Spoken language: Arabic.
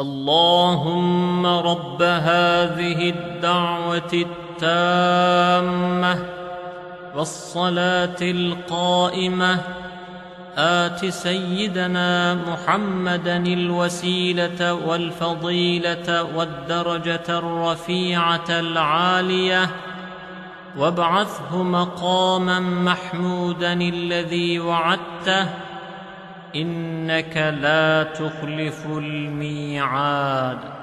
اللهم رب هذه الدعوة التامة والصلاة القائمة. آت سيدنا محمدا الوسيلة والفضيلة والدرجة الرفيعة العالية. وابعثه مقاما محمودا الذي وعدته. إنك لا تخلف الميعاد.